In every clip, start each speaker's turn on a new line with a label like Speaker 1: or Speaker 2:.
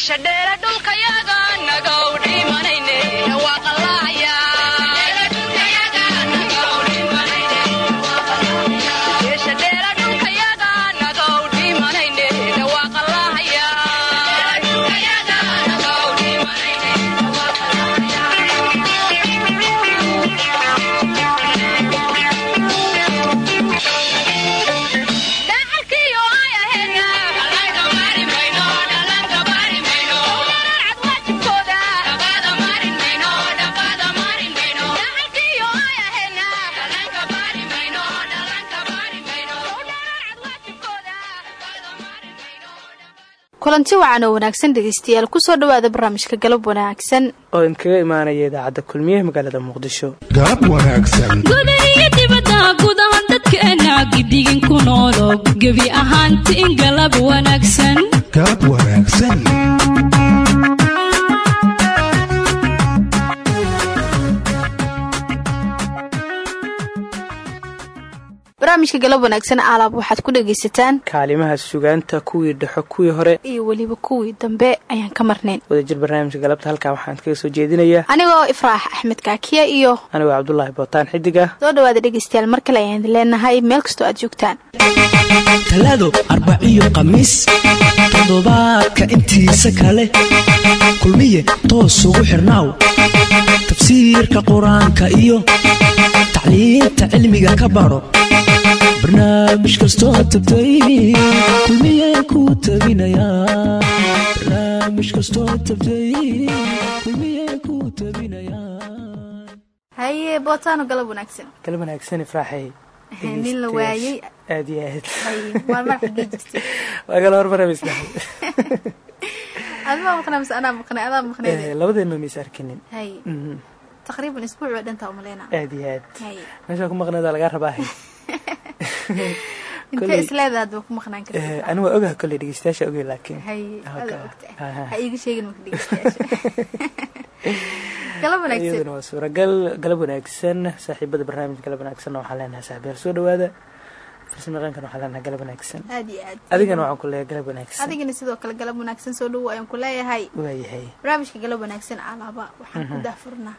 Speaker 1: meesha dheere dhulkayaga kulanti wacan oo wanaagsan dhegeystayaal ku soo dhawaada barnaamijka galab wanaagsan.
Speaker 2: oo idinkaga imaanaya idaacadda kulmiyaha magaalada muqdisho.
Speaker 3: Galab wanaagsan.
Speaker 4: Gudahiyo dibadda gudaha dadkeena gidigin ku noolo gebi ahaanti in galab wanaagsan.
Speaker 3: Galab wanaagsan
Speaker 1: barnaamijka galab wanaagsan aalaab waxaad ku dhagaysataan
Speaker 2: kaalimaha sugaanta kuwii dhexo kuwii hore.
Speaker 1: iyo weliba kuwii dambe ayaan ka marnayn.
Speaker 2: Wadajir barnaamijka galabta halkaa waxaan kaga soo jeedinayaa
Speaker 1: anigoo ifraax axmed kaakiya iyo
Speaker 2: anigoo cabdulaahi bootaan xidig ah
Speaker 1: soo dhawaada dhegaystayaal mar kale ayaan idin leenahay meel kastoo aad joogtaan.
Speaker 5: Talaado arbaciyo khamiis toddobaadka intiisa kale. Kulmiye toos ugu xirnaaw. Tafsiirka qur'aanka iyo tacliinta cilmiga ka baro barnaamij kastoo tabtay kulmiye ku tabinayaa barnaamij kastoo tabtay kulmiye ku tabinayaa
Speaker 1: haye bootaano galab wanaagsan
Speaker 2: galab wanaagsan ifraaxay
Speaker 1: nin la waayey
Speaker 2: aad iyo aad
Speaker 1: waa mar xagee jirtay
Speaker 2: waa kala hormaramisna
Speaker 1: admaa maqnaa mise anaa maqnay adaa maqnay
Speaker 2: labadeena maysa arkinin
Speaker 1: taqriiban isbuuc waa dhantaa umaleyna
Speaker 2: aad iyo aad meeshaa ku maqneeda lagaa rabaahay
Speaker 1: intee isleedaha hadba ku maqnaan karta
Speaker 2: ani waa ogaha kolley dhegeystayaasha ogey laakiin
Speaker 1: ha iiga sheegin marka dhegeystayaasha galab wanaagsan
Speaker 2: iyaduna waa suuragal galab wanaagsan saaxiibada barnaamijka galab wanaagsan waxaan leenahay saaxiibayaal soo dhawaada farsamaqaankan waxaan leenahay galab wanaagsan
Speaker 1: aad iyo aad
Speaker 2: adigana waxaan ku leeyahay galab wanaagsan
Speaker 1: adigana sidoo kale galab wanaagsan soo dhowo ayaan ku leeyahay
Speaker 2: waayahay
Speaker 1: barnaamijka galab wanaagsan alaaba waxaan ku daafurnaa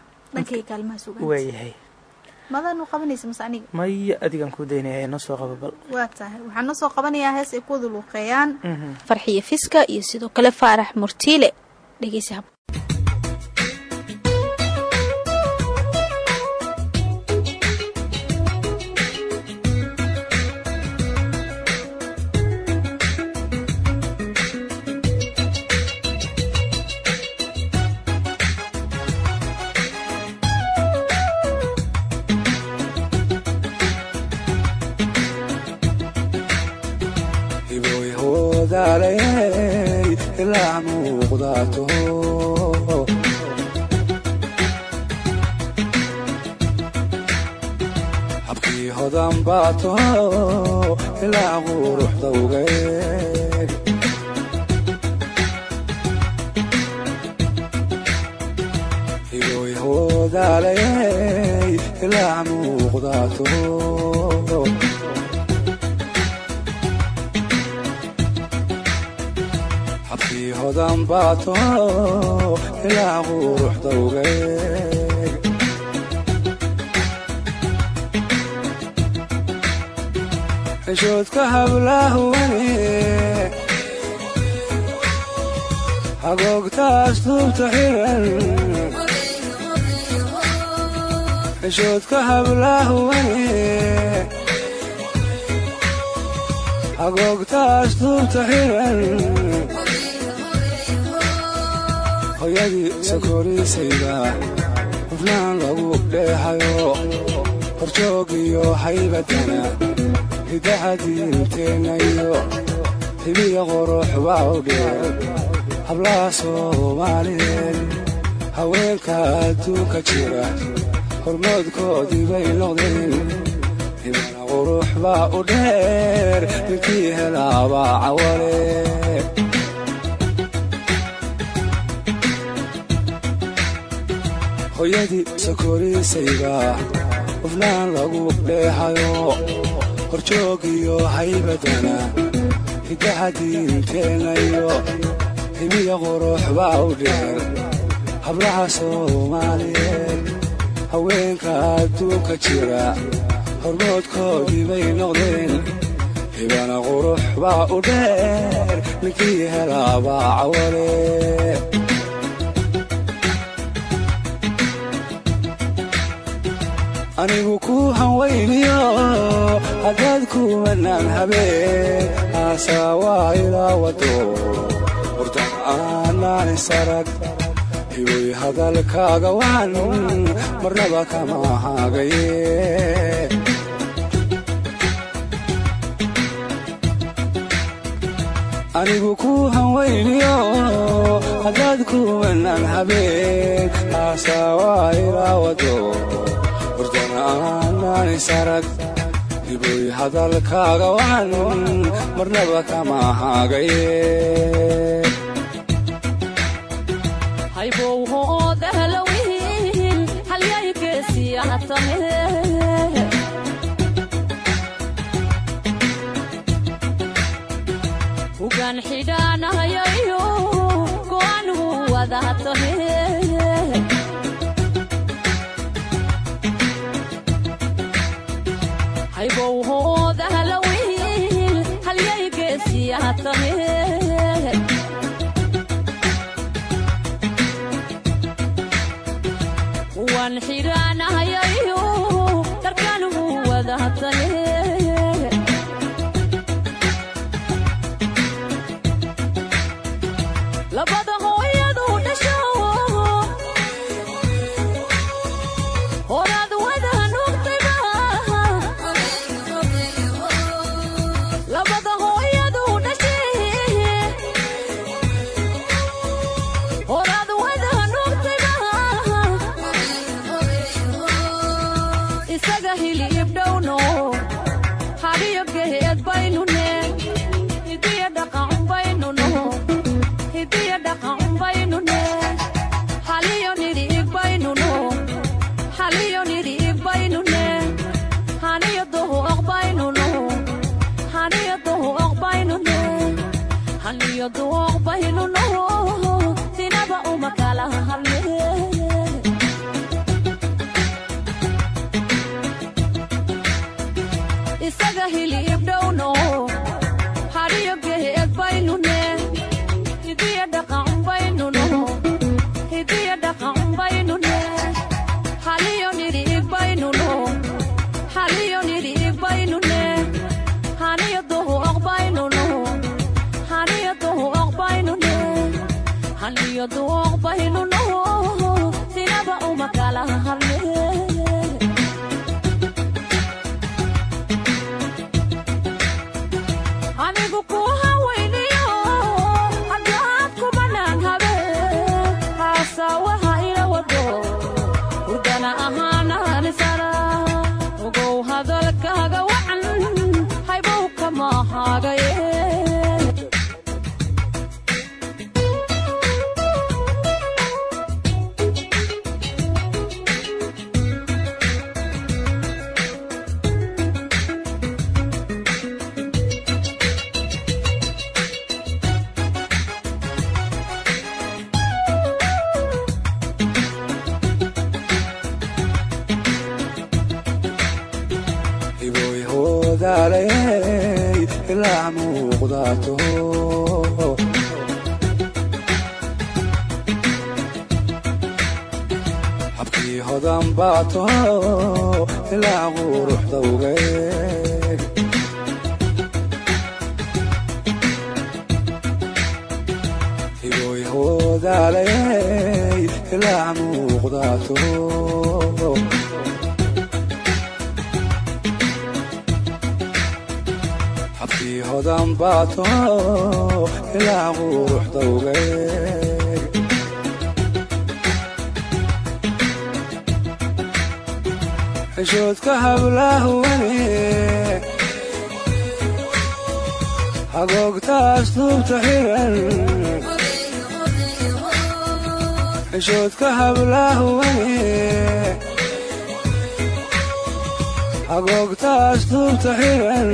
Speaker 2: waayahay maya adigaan kuu daynaya noo soo qaba bal.
Speaker 1: Waa tahay. Waxaan noo soo qabanayaa hees ay ku wada luuqeeyaan farxiyo fiska iyo sidoo kale faarax murtiile. Dhegeysa hab
Speaker 6: habkii hodan baato ilaa quruxdawgeed xishoodka hablahwani hagoogtaas duubta xiran xishoodka hablahwani hagoogtaas duubta xiran hoyadii sokoriisayda hufnaan lagu dheehayo horjoogiyo haybadana hidaha diinteennayo hibiya u dheer hablaha soomaaliyeed haweenka adduunka jira hormoodkoodii bay noqdeen hibana qurux baa u dheer ninkii helaabaa cawale hoyadii sokoriisayda hufnaan lagu dheehayo horjoogiyo haybadana hidaha diinteennayo himiya qurux baa u dheer. Hablaha soomaaliyeed haweenka adduunka jira hormoodkoodii bay noqdeen hibana qurux baa u dheer. Ninkii helaabaa cawale anigu ku hanwayniyo haddaad kumanaan habeen aasaawaa ilaa wado hurdan aanaan isarag hiboy hadalkaaga waan marnaba kama hagaye anigu ku hanwayniyo haddaad kumanaan habeen aasaawaa ilaa isarag hiboy hadalkaaga waan marnaba kama hagaye
Speaker 7: hugan xidhaanahayayo go'aanhu wadahatame haniyo dohoq baynuno sinaba uma kala
Speaker 6: muuqdaato habkii hodan baato ilaa quruxdawgeeg hiboy hoodaaley ilaa muuqdaato baato ilaa quruxdawgeeg xishoodka hablaahwane hagoogtaas duubta xiran xishoodka hablaahwane hagoogtaas duubta xiran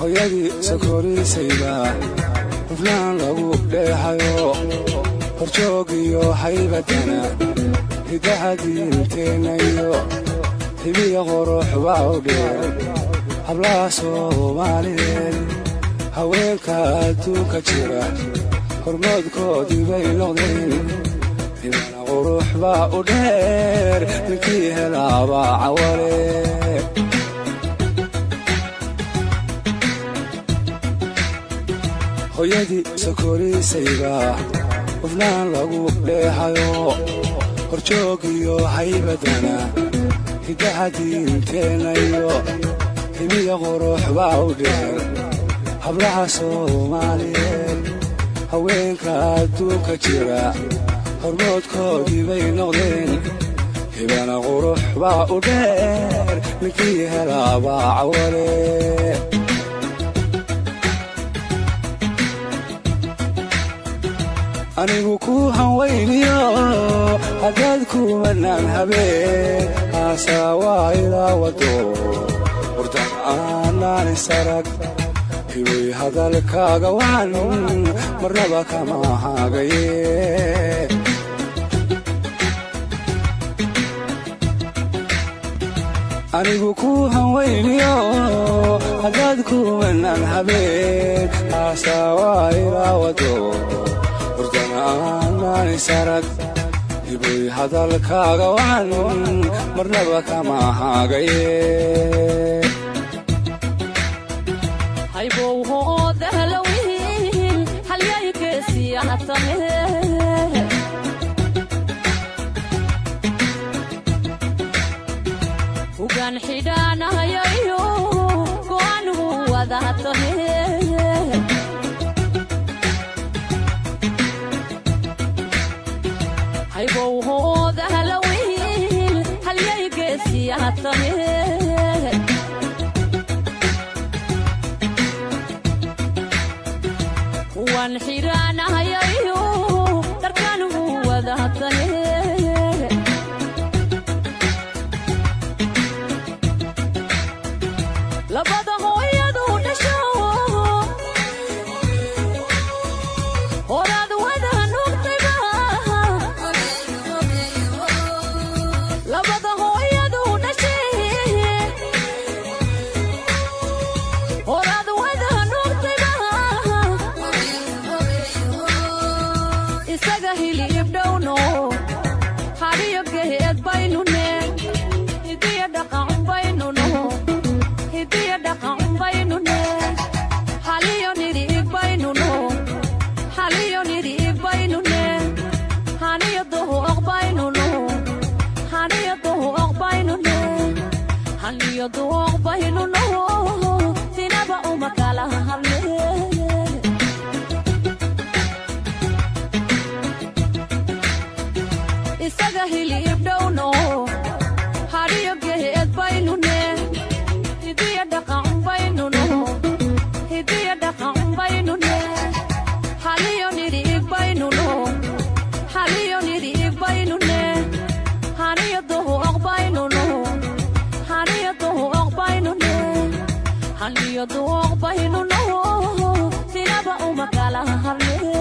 Speaker 6: hooyadii sokorisayda hufnaan lagu dheehayo horjoogiyo haybadana hiddaha diinteennayo hibiya baa u dheer hablaha soomaaliyeed haweenka adduunka jira hormoodkoodii bay noqdeen hibana qurux baa u dheer ninkii helaabaa cawale hooyadii sokorisayda hufnaan lagu dheehayo horjoogiyo haybadana hiddaha diinteennayo himiya qurux baa u dheer hablaha soomaaliyeed. Haweenka adduunka jira hormoodkoodii bay noqdeen. Hibana qurux baa u dheer ninkii helaabaa cawale anigu ku hanwayniyo haddaad kumanaan habeen haasaawaa ilaa wado hurdan aanaan isarag hiway hadalkaaga waan marnaba kama hagaye anigu ku hanwayniyo haddaad kumanaan habeen haasaawaa ilaa wado hurdanaaananisarag hibay hadalkaaga waan marnaba kama hagaye
Speaker 7: haniyo dohoq baynuno sinaba uma kala hadle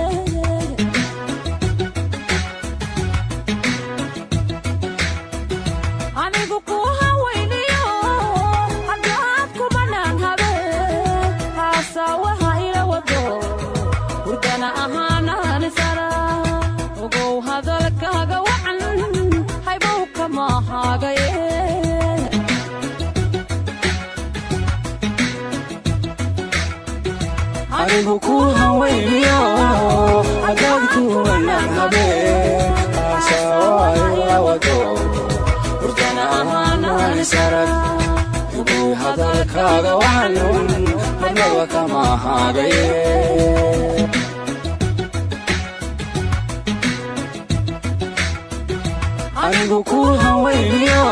Speaker 7: anigu ku
Speaker 6: hanwayniyo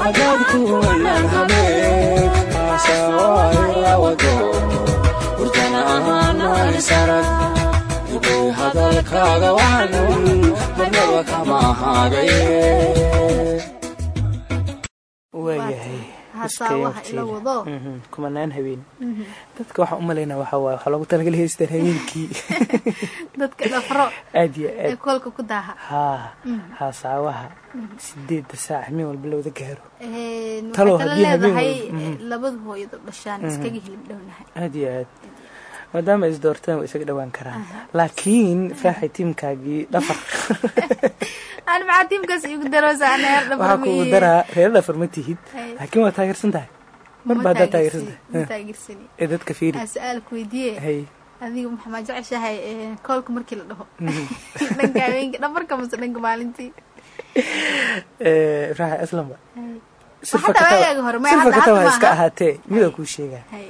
Speaker 6: haddaad kumanaan habeen haasaawaa ilaa hadalkaaga waan marnaba kama haddaad kumanaan habeen
Speaker 2: Mhm, habeen dadka waxaan u malaynaa waxaa waxaa loogu talagalay haystaan habeenkii. Aad
Speaker 1: ee
Speaker 2: aad haa haasaawaha sideedda saac min walba lawada gaaro? Talo, haddii habeen mhm. aad iyo aad maadaama is doortaan way isaga dhowaan karaan. Laakiin faaxay tiimkaagii dhafar. Waxaa kugu daraa reer dhafar ma tihid. Laakiin waa taageersan tahay. Marba haddaa taageersan
Speaker 1: ma
Speaker 2: tahay.
Speaker 1: Taageersani.
Speaker 2: Ee dadka fiiri.
Speaker 1: Adiga maxaa jeceshahay eh, koolka markii la dhaho? Dhanka habeenka dhafarka mase dhanka maalintii.
Speaker 2: Raaxa islanba
Speaker 1: Waa hadda waagaaga hore, maya
Speaker 2: silfa
Speaker 1: hadda-
Speaker 2: kataba
Speaker 1: hadda
Speaker 2: iska ahaatee mida kuu sheegaa.
Speaker 1: Hay.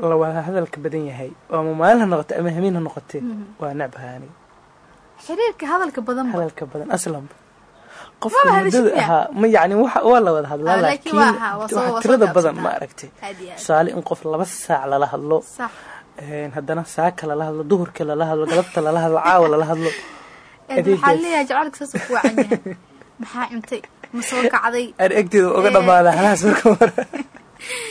Speaker 2: Xiriirka lawada hadalka badan yahay. Ama maalin ha noqote ama habeen ha noqotee waa necbaha aniga
Speaker 1: xiriirka hadalka badan ba.
Speaker 2: Hadalka badan aslanba qofka muddada ahaa ma waxa waa la wada hadlaa
Speaker 1: Ah, laakiin
Speaker 2: waxa tirada badan ma aragtay
Speaker 1: aad.
Speaker 2: tusaale in qof laba saac lala hadlo. Haddana saaka lala hadlo duhurka lala hadlo galabta lala hadlo caawa lala hadlo.
Speaker 1: Eed waxaa
Speaker 2: adeegaas.
Speaker 1: leeyahay jacaylka saas uu ku wacan yahay? Maxaa cuntay ma soo kacday?
Speaker 2: Egteeda uga dhamaada halahaas maraa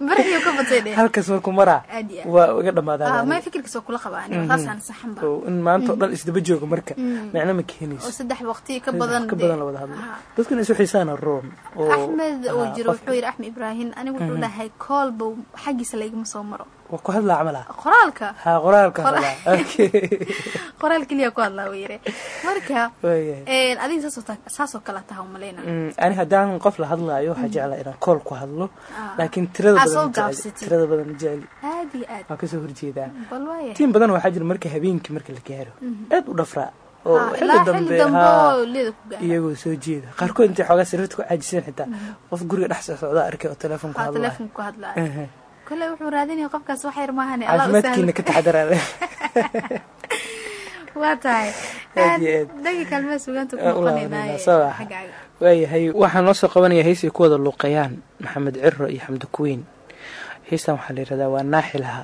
Speaker 2: halkaas markuu maraa waa uga dhamaadaa
Speaker 1: Ah,
Speaker 2: aniga.
Speaker 1: may fikirkiisa kula qabaa aniga? Taasaan saxan ba
Speaker 2: oo in maanta oo dhan isdaba jooga marka. Micno ma keenayso.
Speaker 1: Oo saddex waqti ka
Speaker 2: Saddex
Speaker 1: badan
Speaker 2: ka
Speaker 1: dee.
Speaker 2: badan la wada hadlo.
Speaker 1: Ah.
Speaker 2: dadkuna isu xiisaana room oo
Speaker 1: axmed
Speaker 2: ah,
Speaker 1: jiro wuxuu yidhi axmed ibraahim anigu wuxuu dhahay koolba xaggiisa laygama soo maro
Speaker 2: ku hadlaa camal
Speaker 1: qoraalka.
Speaker 2: Haa qoraalka
Speaker 1: qoraal. keliya ku hadlaa yidhi marka een, adiga saasoo kale taha umaleyna
Speaker 2: Mm, ani haddaan qof la hadlaayo waxaa jeclaa inaan kool ku hadlo.
Speaker 1: Ah.
Speaker 2: laakiin tirada
Speaker 1: Ah,
Speaker 2: badan jecli
Speaker 1: aad iyo aad.
Speaker 2: Waa ka soo
Speaker 1: horjeedaa. Waaya
Speaker 2: tiim badan waxaa jira marka habeenkii marka la gaaro. Aad u dhafraa. Oo
Speaker 1: Ah,
Speaker 2: xilli dambe iyagoo soo jeeda. Qaarkood intay xoogaa sariirta ku caajiseen xitaa. Qof guriga dhex soo socdaa arkay oo telefoon ku
Speaker 1: haa
Speaker 2: hadlaya
Speaker 1: telefonka ku hadlaa. Kole wuxuu raadinaya qofkaas wax yar u
Speaker 2: caafimaadkiina ka taxadaraada
Speaker 1: waa tahay. Dhagi kaalmee sugaanta ku
Speaker 2: Waa u
Speaker 1: noqonaynaa
Speaker 2: laabanayna, soo ah.
Speaker 1: xaggaaga
Speaker 2: waayahay waxaa noo soo qabanaya heysay ku wada luuqayaan maxamed ciro iyo xamdi kuweyn heystan waxaa la yidhahdaa waa naaxilaha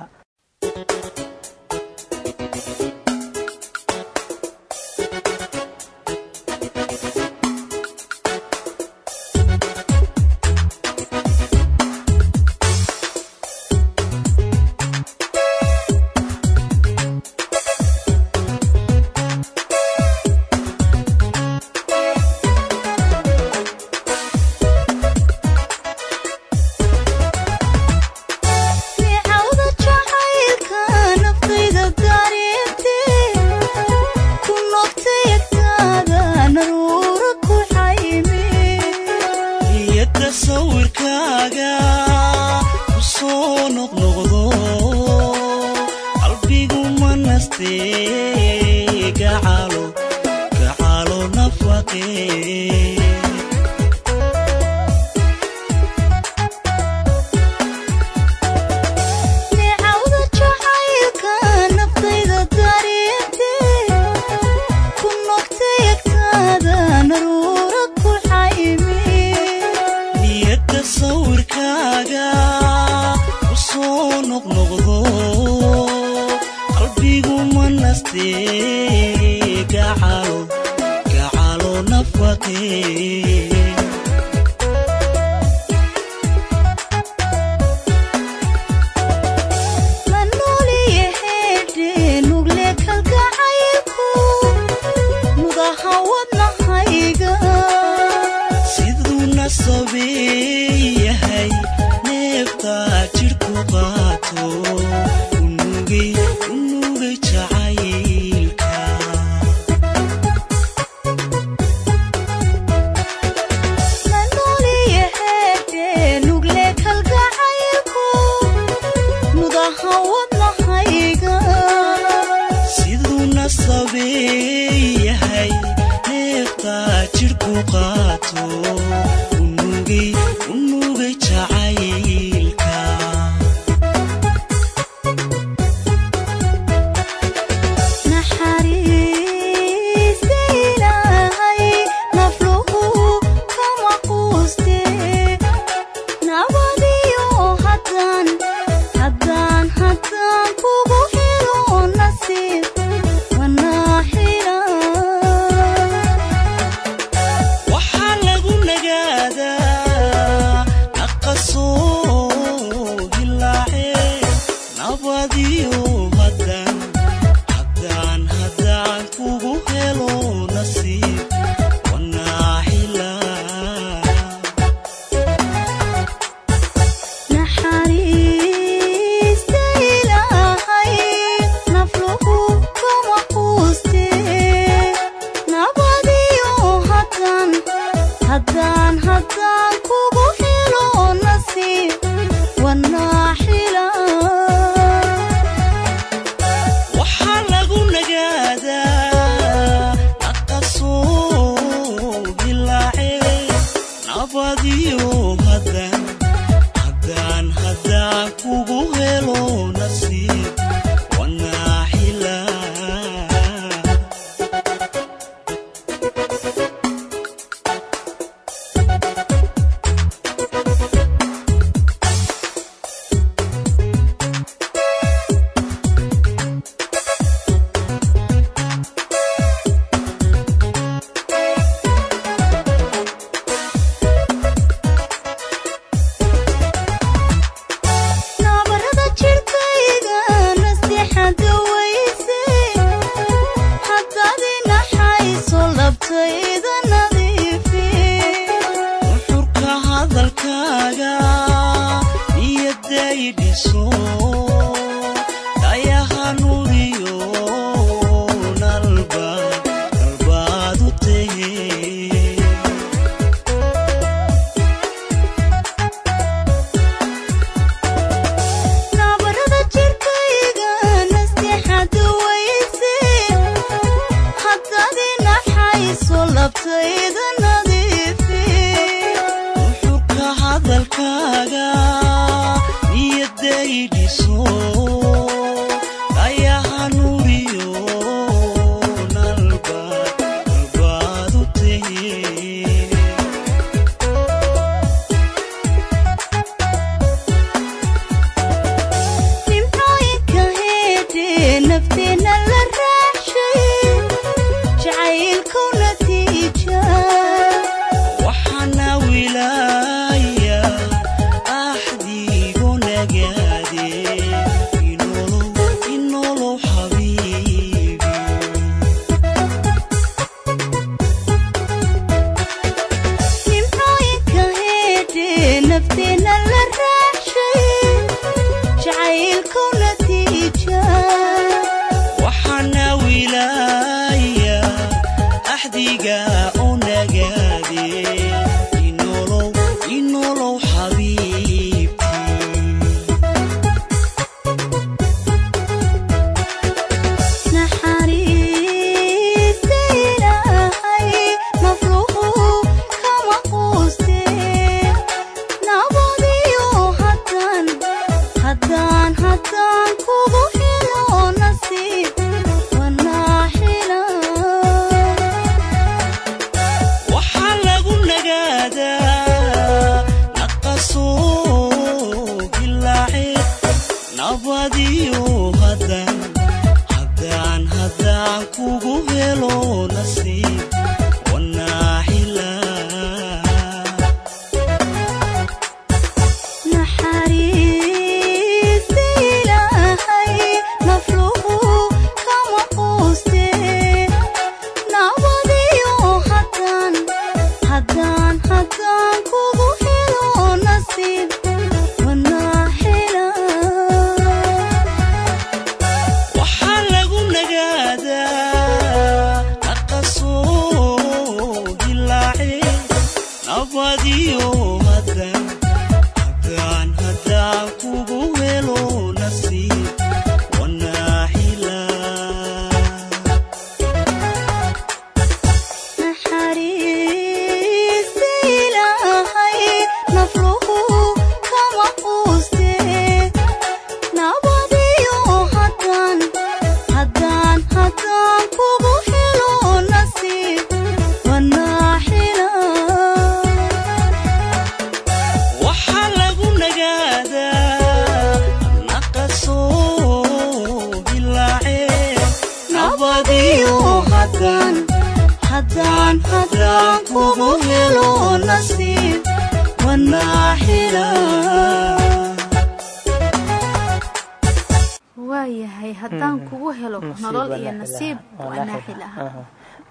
Speaker 1: waayahay haddaan kugu helo nolol iyo nasiib waa naaxil ah
Speaker 2: Aha.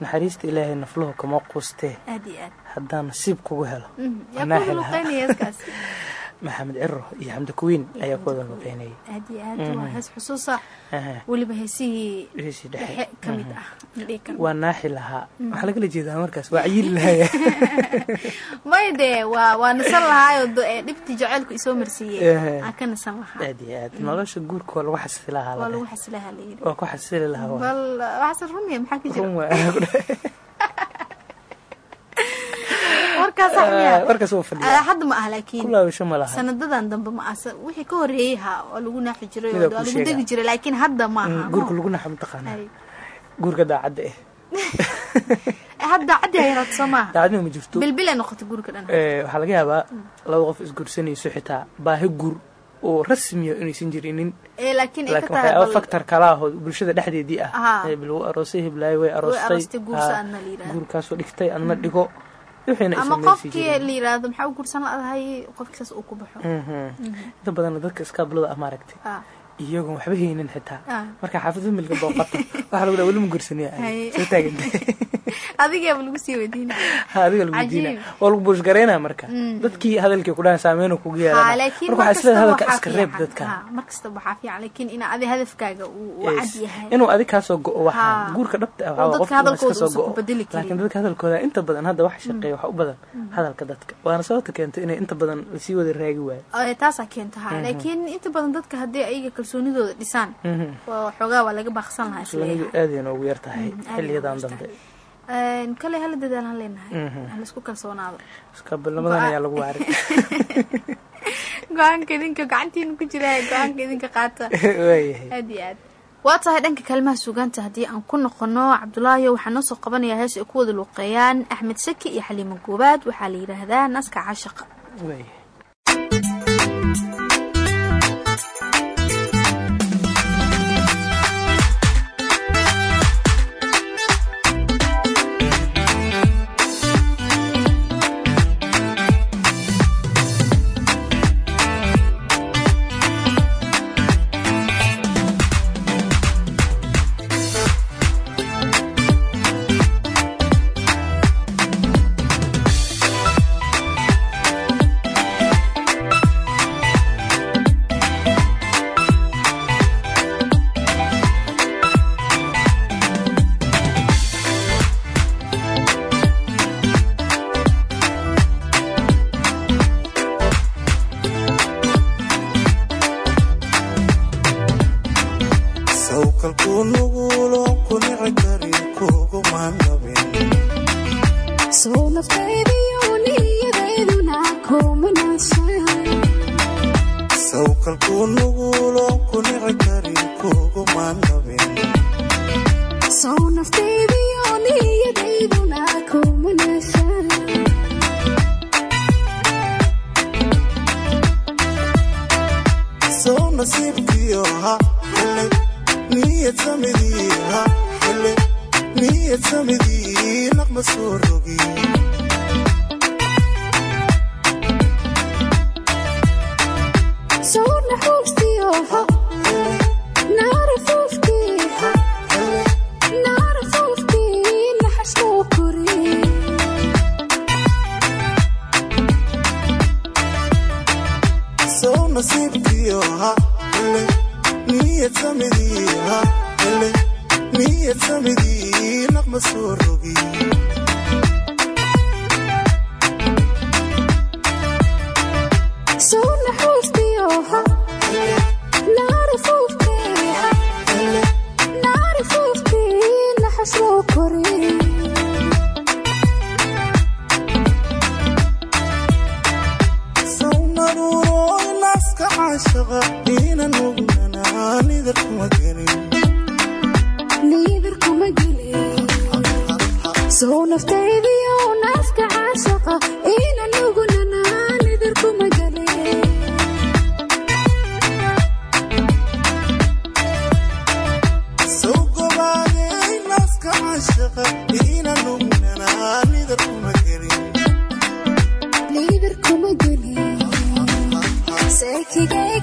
Speaker 2: naxariista ilaahay nafluhu kama quustee. Haddaan nasiib kugu helo Maxamed ciro iyo xamdi kuwiin ayaa ku wada
Speaker 1: aad iyo aad waa hees xusuusa. Weliba heesihii
Speaker 2: Heesii dhexe.
Speaker 1: ka mid ah
Speaker 2: waa naaxi lahaa. Waxaa lagala jeedaa markaas waa cayili lahaya
Speaker 1: may dee waa waa nasan lahaayoo dhibtii jaceylku isoo marsiiyey. Aan ka nasan lahaa.
Speaker 2: Aad iyo aad. Nolosha guurka waa lagu xasili lahaa
Speaker 1: waa
Speaker 2: la
Speaker 1: lagu
Speaker 2: dhahay.
Speaker 1: xasilaha la yidhi.
Speaker 2: Waa ku xasili lahaa
Speaker 1: bal waxaase rumiya maxaa ka jira
Speaker 2: run waa anagu dhahay.
Speaker 1: warkaas sax miya
Speaker 2: warkaas waa
Speaker 1: Ah,
Speaker 2: fadhiya
Speaker 1: hadda ma ah laakiin
Speaker 2: kulaabasho ma laha.
Speaker 1: sanadadan dambe ma ah wixii ka horeeyey ha waa lagu naaxi jiray oo lagu degi jiray laakiin hadda ma aha.
Speaker 2: Guurka lagu naxa mataqaanaa guurka daacadda eh.
Speaker 1: Eh, hadda caddi ay yaraato soo maaha
Speaker 2: daacadnima ma jirto.
Speaker 1: Bilbil ay noqotay guurka dhan.
Speaker 2: Eh, waxaa laga yaabaa laba qof isguursanayso xitaa baahi guur oo rasmiya inaysan jirinin
Speaker 1: laakiin
Speaker 2: ahoo bulshada dhexdeedii ah.
Speaker 1: Aha.
Speaker 2: Eh, bil wuu aroosay hiblaayo way aroostay. Ah, guurkaasoo dhigtay adna dhigo. wixiina
Speaker 1: ama qofkii la yiraahdo maxaa u guursan ladahay? qofkii saas uu ku baxo.
Speaker 2: Mhm. inta badan dadka iskaablada ah maaragtay.
Speaker 1: Ah,
Speaker 2: iyagoon waxba haynin xitaa.
Speaker 1: Ah.
Speaker 2: marka xaafid familka booqato waxaa lagu dhaha weli ma gursaniya soo taagantay
Speaker 1: adigaaba lagu sii weydiinaya
Speaker 2: ha adiga lagu
Speaker 1: Cajiib.
Speaker 2: diina waa lagu buushgareynaa marka. Dadkii hadalkii ku dhahan saameynuu kugu yeelana. Marka waxaa isleedahay hadalka iska reeb dadka
Speaker 1: mar kastaba waxaa fiican. Laakiin ina adi hadafkaaga uu cad yahay.
Speaker 2: Inuu adig kaasoo go-o waxaa guurka dhabta ah
Speaker 1: dadka
Speaker 2: qofka iska soo go-o laakiin dadka hadalkooda inta badan hadda waxa shaqeeya waxaa u badan hadalka dadka. Waana sababta keentay inay inta badan la sii wada raagi waayo
Speaker 1: taasaa keenta ha. Laakiin inta badan dadka haddii ayaga kalsoonidooda dhisaan. Waa xoogaa waa laga baaqsan lahaa
Speaker 2: kalsoonidu
Speaker 1: is leeyahay
Speaker 2: aadayna ugu yar tahay
Speaker 1: Mm, aad
Speaker 2: xiliyadan
Speaker 1: ayay ugu
Speaker 2: dambe.
Speaker 1: Een, kale hala dadaalaan leenahay.
Speaker 2: Mhm.
Speaker 1: ha la isku
Speaker 2: kalsoonaado. Ayaa lagu
Speaker 1: go'aanka idinka gacantiina ku jira go'aanka idinka qaata. Aad iyo aad. Waa tahay dhanka kaalmaha suugaanta. Haddii aan ku noqono cabdulaayo waxaa noo soo qabanayaa hees ay ku wada luuqeeyaan axmed saki iyo xaliimo goobaad waxaa la yidhaahdaa naska caashaqa
Speaker 8: niyad samidii samidii naqma soo rogi gelin
Speaker 9: seekigayga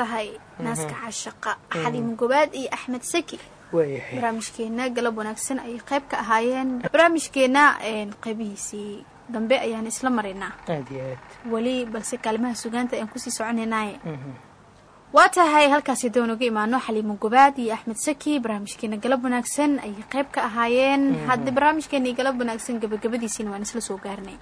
Speaker 1: tahay naaska cashaqa xaliim gobaad iyo axmed saki barnaamijkeena galab wanaagsan ayay qayb ka ahaayeen. Barnaamijkeena een, qaybihiisii dambe ayaan isla maraynaa weli balse kaalimaha sugaanta ayaan ku sii soconaynaaye waa tahay halkaasi aan uga imaano xaliimo gobaad iyo axmed saki barnaamijkeena galab wanaagsan ayay qayb ka ahaayeen. Haddii barnaamijkeena galab wanaagsan gabagabadiisiina waan isla soo gaarnay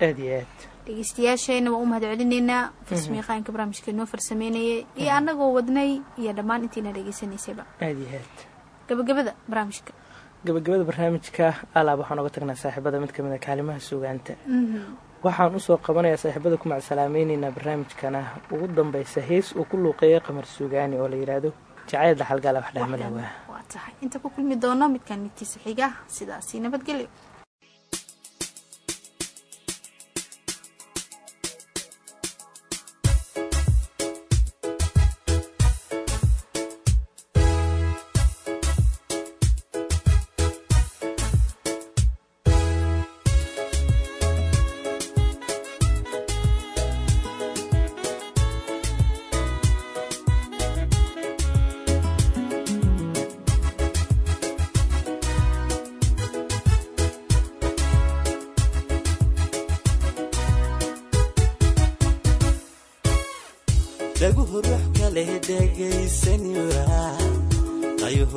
Speaker 1: dhegeystayaasheena waan u mahad celinaynaa farsamiiqaanka barnaamijka noo farsameynayay. Iyo annagoo wadnay iyo dhammaan intiina dhegeysanaysayba
Speaker 2: aad iyo aad.
Speaker 1: Gabagabada barnaamijka.
Speaker 2: Gabagabada barnaamijka alaab waxaan oga tagnaa saaxiibada mid ka mid a kaalimaha sugaanta waxaan u soo qabanayaa saaxiibada ku macsalaamayneynaa barnaamijkana. Ugu dambeysa hees uu ku luuqeeyay qamar sugaani oo la yidhaahdo jacayl dhaxalgaala wax waa
Speaker 1: waa. tahay. Inta ku kulmi doono midkaan midkiisa xiga sidaasi nabadgelyo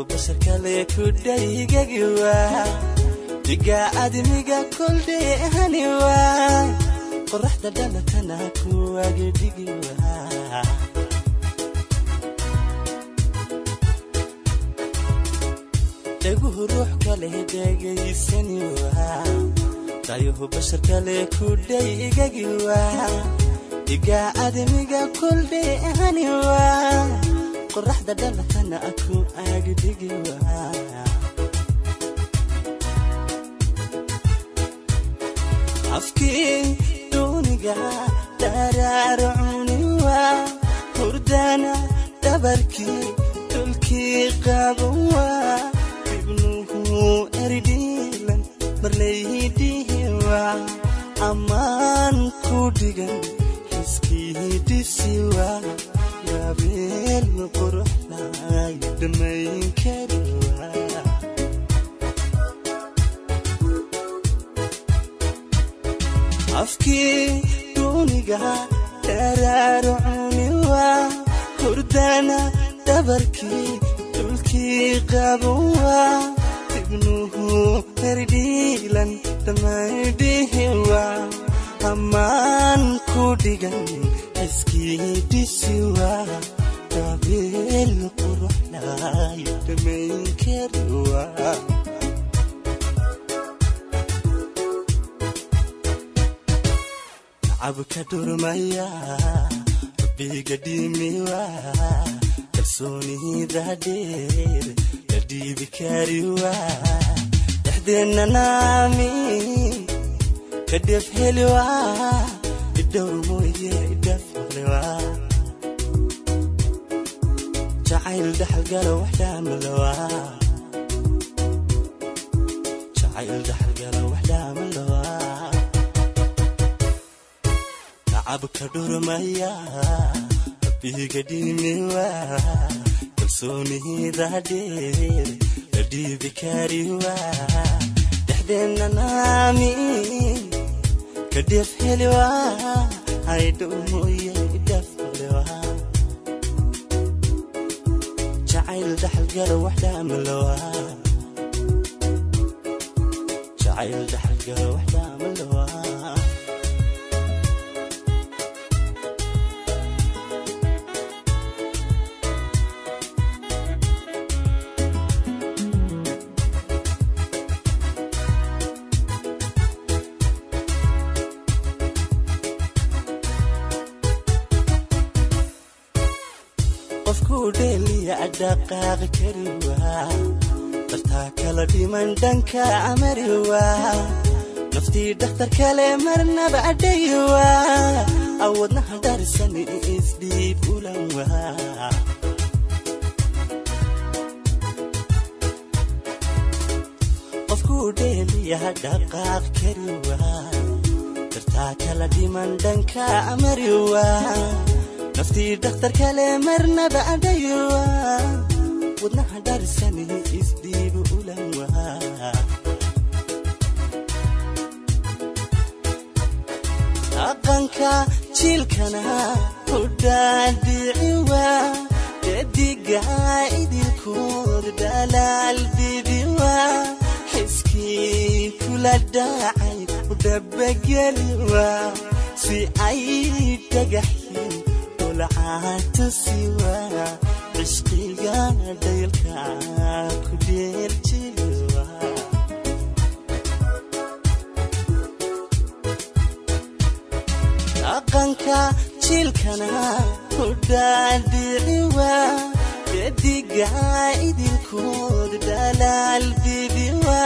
Speaker 10: qayuhu bashar kale ku dhaygagi waa diga admiga koldheehani waa qoraxda dhalatana kuwagi dhigi waa dhaguhu ruux kale dhegaysani waa qayuhu bashar kale ku dhaygagi waa diga admiga koldheehani waa qoraxda dhalatana ku agdhigi waa afkii duuniga daraarcuni waa hurdana dhabarkii dhulkii qaban waa. Ibnuhu erdhiilan marlaydhihi waa ammaan ku dhigan xiskii dhisi waa hurdana dhabarkii dhulkii qaban waa ibnuhu erdhiilan dhammaydhihi waa ammaan dhigan xiskii dhisiwa dabeel quruxlaayo dhamayn kariwa cabka dhurmaya rabbiga dhimiwa kalsoonida dheer la kariwa. Dhexdeenna kadhef heliwa idhowr mooye idhafaqlewa jacayl dhaxalgalo waxdhaamalawa tacabka dhurmaya rabbiga dhimiwa kalsoonida dheer la dhiibi kariwa dhexdeenna naami kadhef heliwa haydhow mooye idhafaqlewa jacayl dhaxalgalo waxdhaamalawa jacayl dhaxalgalo waxdhaamalawa qofkuu dhaqaaqi kariwa dartaa kala dhiman dhanka amariwa naftii dhakhtar kale marnaba adhayiwa awoodnaha dharisan isdhiib ulanwa. Qofkuu dheeliya dhaqaaq kariwa dartaa kala dhiman dhanka amariwa naftii dhakhtar kale marnaba adhayiwa wadnaha dharisani isdhiibu ulanwa dhaqanka jiilkana ku dhaadhiciwa dediga idilkood dhalaal bibiwa xiskii kula dhacay u dhabageliwa si ay dhagaxyin dhaqanka jiilkana ku dhaadhiciwa dediga idilkood dhalaal bibiwa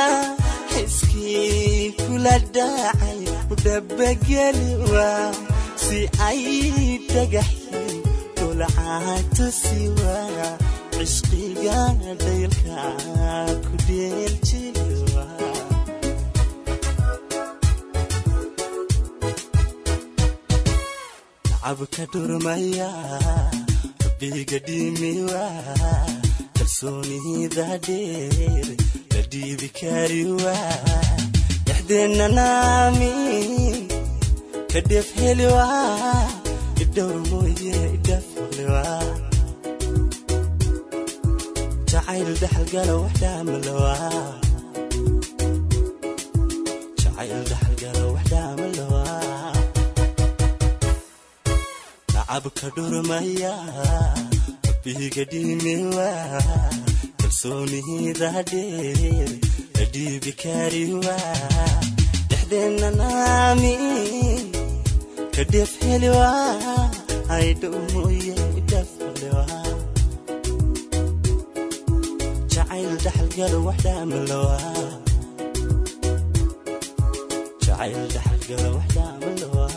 Speaker 10: xiskii kula dhacay u dhabageliwa si ay dhagaxyin cabka dhurmaya rabbiga dhimiwa kalsoonida dheer la dhiibi kariwa. Dhexdeenna naami kadhef heliwa idhowr mooye jacayl waxdhaamalawa tacabka dhurmaya rabbiga dhimiwa kalsoonida dheer la dhiibi kariwa dhexdeenna naami kadhef heliwa haydhow mooye idhafaqlewa jacayl dhaxalgalo waxdhaamalawa jacayl dhaxalgalo waxdhaamalawa